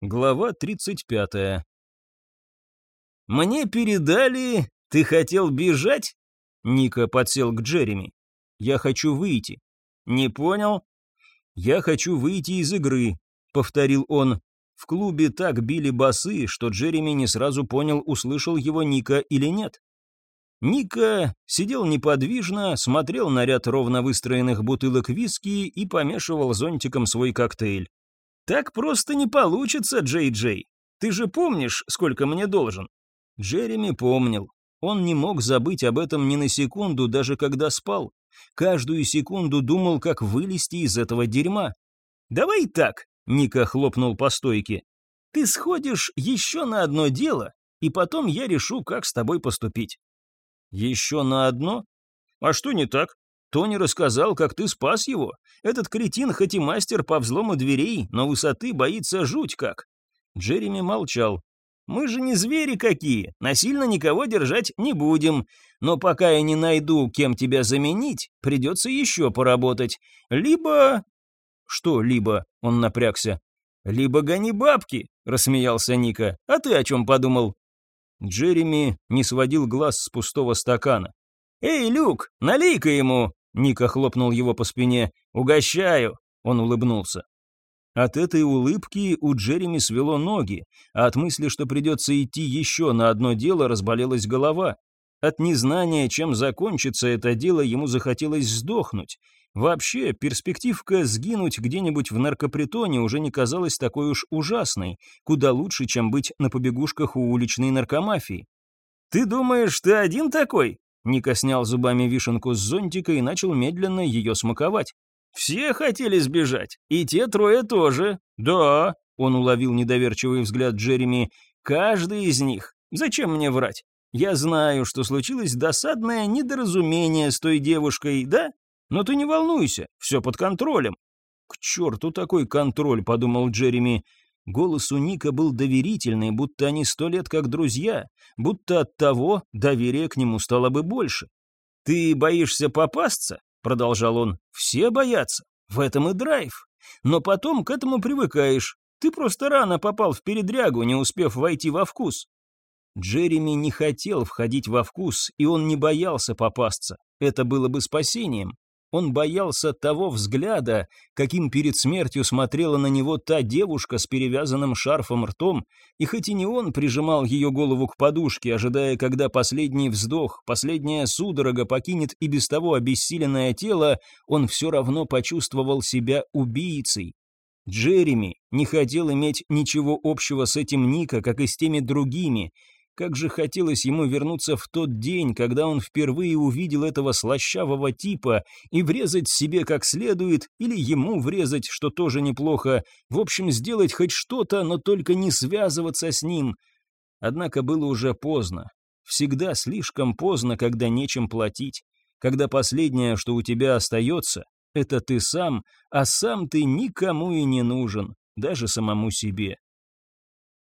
Глава 35. «Мне передали, ты хотел бежать?» Ника подсел к Джереми. «Я хочу выйти». «Не понял?» «Я хочу выйти из игры», — повторил он. В клубе так били басы, что Джереми не сразу понял, услышал его Ника или нет. Ника сидел неподвижно, смотрел на ряд ровно выстроенных бутылок виски и помешивал зонтиком свой коктейль. «Так просто не получится, Джей-Джей. Ты же помнишь, сколько мне должен?» Джереми помнил. Он не мог забыть об этом ни на секунду, даже когда спал. Каждую секунду думал, как вылезти из этого дерьма. «Давай так», — Ника хлопнул по стойке. «Ты сходишь еще на одно дело, и потом я решу, как с тобой поступить». «Еще на одно? А что не так? Тони рассказал, как ты спас его. Этот кретин хоть и мастер по взлому дверей, но высоты боится жуть как». Джереми молчал. «Мы же не звери какие, насильно никого держать не будем. Но пока я не найду, кем тебя заменить, придется еще поработать. Либо...» «Что либо?» — он напрягся. «Либо гони бабки», — рассмеялся Ника. «А ты о чем подумал?» Джереми не сводил глаз с пустого стакана. «Эй, Люк, налей-ка ему!» Ника хлопнул его по спине. «Угощаю!» Он улыбнулся. От этой улыбки у Джереми свело ноги, а от мысли, что придется идти еще на одно дело, разболелась голова. От незнания, чем закончится это дело, ему захотелось сдохнуть. Вообще, перспективка сгинуть где-нибудь в наркопритоне уже не казалась такой уж ужасной, куда лучше, чем быть на побегушках у уличной наркомафии. «Ты думаешь, ты один такой?» Ника снял зубами вишенку с зонтика и начал медленно ее смаковать. «Все хотели сбежать, и те трое тоже. Да», — он уловил недоверчивый взгляд Джереми, «каждый из них. Зачем мне врать? Я знаю, что случилось досадное недоразумение с той девушкой, да? Но ты не волнуйся, все под контролем». «К черту такой контроль», — подумал Джереми. Голос у Ника был доверительный, будто они сто лет как друзья, будто от того доверие к нему стало бы больше. «Ты боишься попасться?» — продолжал он. «Все боятся. В этом и драйв. Но потом к этому привыкаешь. Ты просто рано попал в передрягу, не успев войти во вкус». Джереми не хотел входить во вкус, и он не боялся попасться. Это было бы спасением. Он боялся того взгляда, каким перед смертью смотрела на него та девушка с перевязанным шарфом ртом, и хоть и не он прижимал ее голову к подушке, ожидая, когда последний вздох, последняя судорога покинет и без того обессиленное тело, он все равно почувствовал себя убийцей. Джереми не хотел иметь ничего общего с этим Ника, как и с теми другими, как же хотелось ему вернуться в тот день, когда он впервые увидел этого слащавого типа и врезать себе как следует, или ему врезать, что тоже неплохо, в общем, сделать хоть что-то, но только не связываться с ним. Однако было уже поздно. Всегда слишком поздно, когда нечем платить. Когда последнее, что у тебя остается, это ты сам, а сам ты никому и не нужен, даже самому себе.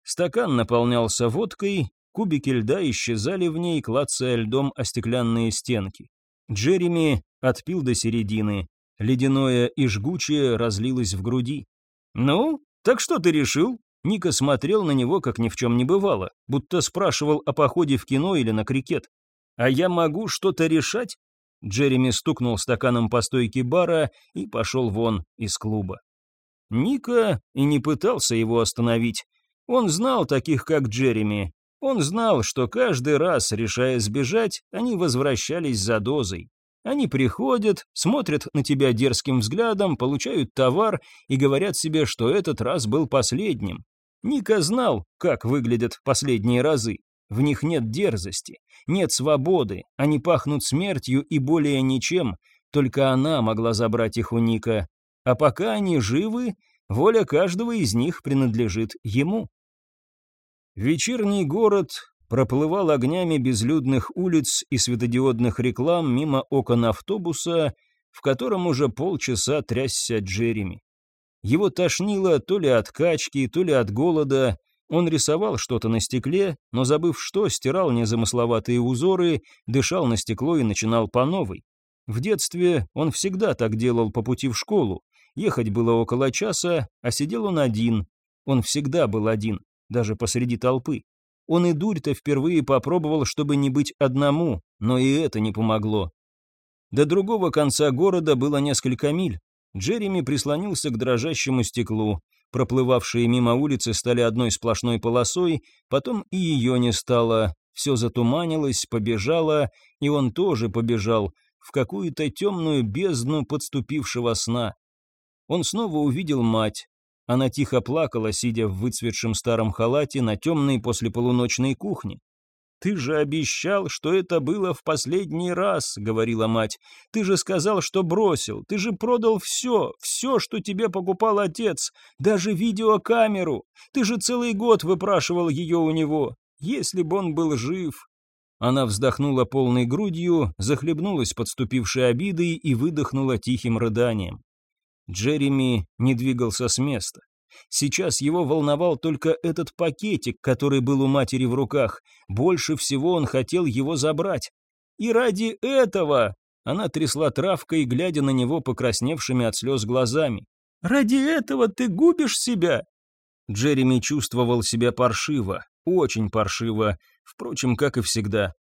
Стакан наполнялся водкой, Кубики льда исчезали в ней, клацая льдом о стеклянные стенки. Джереми отпил до середины. Ледяное и жгучее разлилось в груди. «Ну, так что ты решил?» Ника смотрел на него, как ни в чем не бывало, будто спрашивал о походе в кино или на крикет. «А я могу что-то решать?» Джереми стукнул стаканом по стойке бара и пошел вон из клуба. Ника и не пытался его остановить. Он знал таких, как Джереми, он знал, что каждый раз, решая сбежать, они возвращались за дозой. Они приходят, смотрят на тебя дерзким взглядом, получают товар и говорят себе, что этот раз был последним. Ника знал, как выглядят последние разы. В них нет дерзости, нет свободы, они пахнут смертью и более ничем, только она могла забрать их у Ника. А пока они живы, воля каждого из них принадлежит ему. Вечерний город проплывал огнями безлюдных улиц и светодиодных реклам мимо окон автобуса, в котором уже полчаса трясся Джереми. Его тошнило то ли от качки, то ли от голода. Он рисовал что-то на стекле, но, забыв что, стирал незамысловатые узоры, дышал на стекло и начинал по новой. В детстве он всегда так делал по пути в школу. Ехать было около часа, а сидел он один, Он всегда был один, даже посреди толпы. Он и дурь-то впервые попробовал, чтобы не быть одному, но и это не помогло. До другого конца города было несколько миль. Джереми прислонился к дрожащему стеклу. Проплывавшие мимо улицы стали одной сплошной полосой, потом и ее не стало. Все затуманилось, побежало, и он тоже побежал в какую-то темную бездну подступившего сна. Он снова увидел мать, она тихо плакала, сидя в выцветшем старом халате на темной послеполуночной кухне. «Ты же обещал, что это было в последний раз», — говорила мать. «Ты же сказал, что бросил. Ты же продал все, все, что тебе покупал отец, даже видеокамеру. Ты же целый год выпрашивал ее у него. Если бы он был жив». Она вздохнула полной грудью, захлебнулась подступившей обидой и выдохнула тихим рыданием. Джереми не двигался с места. Сейчас его волновал только этот пакетик, который был у матери в руках. Больше всего он хотел его забрать. И ради этого она трясла травкой, глядя на него покрасневшими от слез глазами. «Ради этого ты губишь себя?» Джереми чувствовал себя паршиво, очень паршиво, впрочем, как и всегда.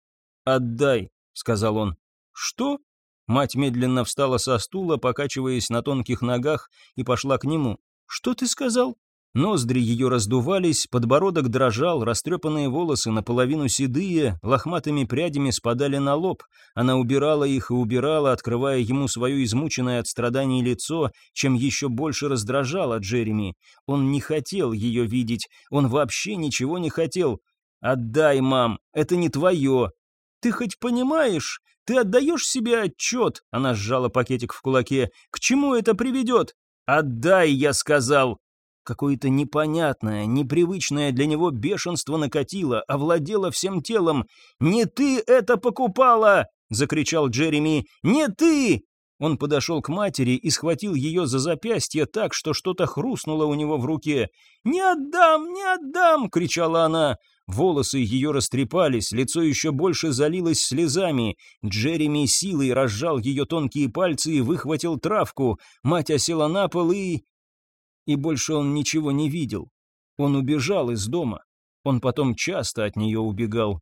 «Отдай», — сказал он. «Что?» Мать медленно встала со стула, покачиваясь на тонких ногах, и пошла к нему. «Что ты сказал?» Ноздри ее раздувались, подбородок дрожал, растрепанные волосы, наполовину седые, лохматыми прядями спадали на лоб. Она убирала их и убирала, открывая ему свое измученное от страданий лицо, чем еще больше раздражала Джереми. Он не хотел ее видеть, он вообще ничего не хотел. «Отдай, мам, это не твое!» «Ты хоть понимаешь? Ты отдаешь себе отчет?» Она сжала пакетик в кулаке. «К чему это приведет?» «Отдай, я сказал!» Какое-то непонятное, непривычное для него бешенство накатило, овладело всем телом. «Не ты это покупала!» — закричал Джереми. «Не ты!» Он подошел к матери и схватил ее за запястье так, что что-то хрустнуло у него в руке. «Не отдам, не отдам!» — кричала она. Волосы ее растрепались, лицо еще больше залилось слезами. Джереми силой разжал ее тонкие пальцы и выхватил травку. Мать осела на пол и... И больше он ничего не видел. Он убежал из дома. Он потом часто от нее убегал.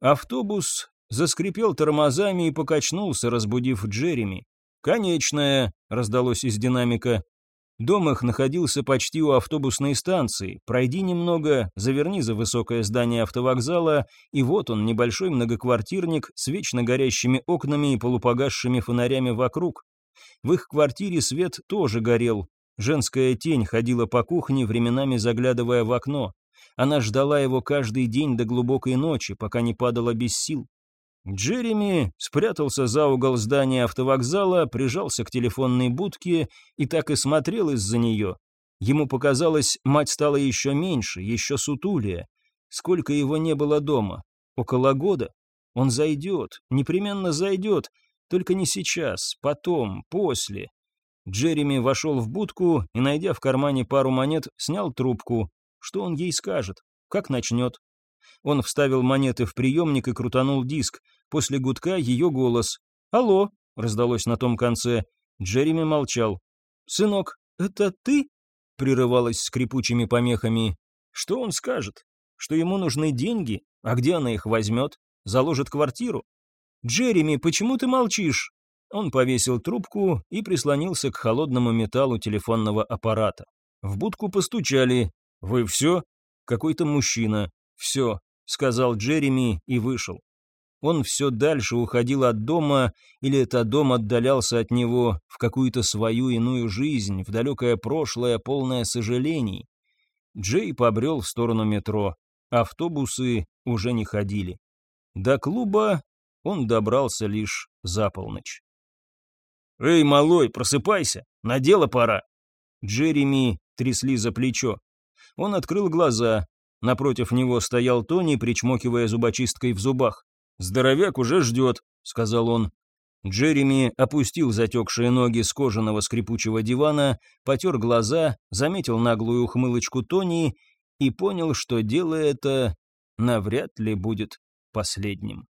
Автобус заскрипел тормозами и покачнулся, разбудив Джереми. «Конечная!» — раздалось из динамика. Дом их находился почти у автобусной станции. Пройди немного, заверни за высокое здание автовокзала, и вот он, небольшой многоквартирник с вечно горящими окнами и полупогасшими фонарями вокруг. В их квартире свет тоже горел. Женская тень ходила по кухне, временами заглядывая в окно. Она ждала его каждый день до глубокой ночи, пока не падала без сил. Джереми спрятался за угол здания автовокзала, прижался к телефонной будке и так и смотрел из-за нее. Ему показалось, мать стала еще меньше, еще сутулее. Сколько его не было дома? Около года? Он зайдет, непременно зайдет, только не сейчас, потом, после. Джереми вошел в будку и, найдя в кармане пару монет, снял трубку. Что он ей скажет? Как начнет? Он вставил монеты в приемник и крутанул диск. После гудка ее голос. «Алло», — раздалось на том конце. Джереми молчал. «Сынок, это ты?» — прерывалась скрипучими помехами. «Что он скажет? Что ему нужны деньги? А где она их возьмет? Заложит квартиру?» «Джереми, почему ты молчишь?» Он повесил трубку и прислонился к холодному металлу телефонного аппарата. В будку постучали. «Вы все?» Какой-то мужчина. «Все», — сказал Джереми и вышел. Он все дальше уходил от дома, или это дом отдалялся от него в какую-то свою иную жизнь, в далекое прошлое, полное сожалений. Джей побрел в сторону метро. Автобусы уже не ходили. До клуба он добрался лишь за полночь. «Эй, малой, просыпайся, на дело пора!» Джереми трясли за плечо. Он открыл глаза, Напротив него стоял Тони, причмокивая зубочисткой в зубах. «Здоровяк уже ждет», — сказал он. Джереми опустил затекшие ноги с кожаного скрипучего дивана, потер глаза, заметил наглую ухмылочку Тони и понял, что дело это навряд ли будет последним.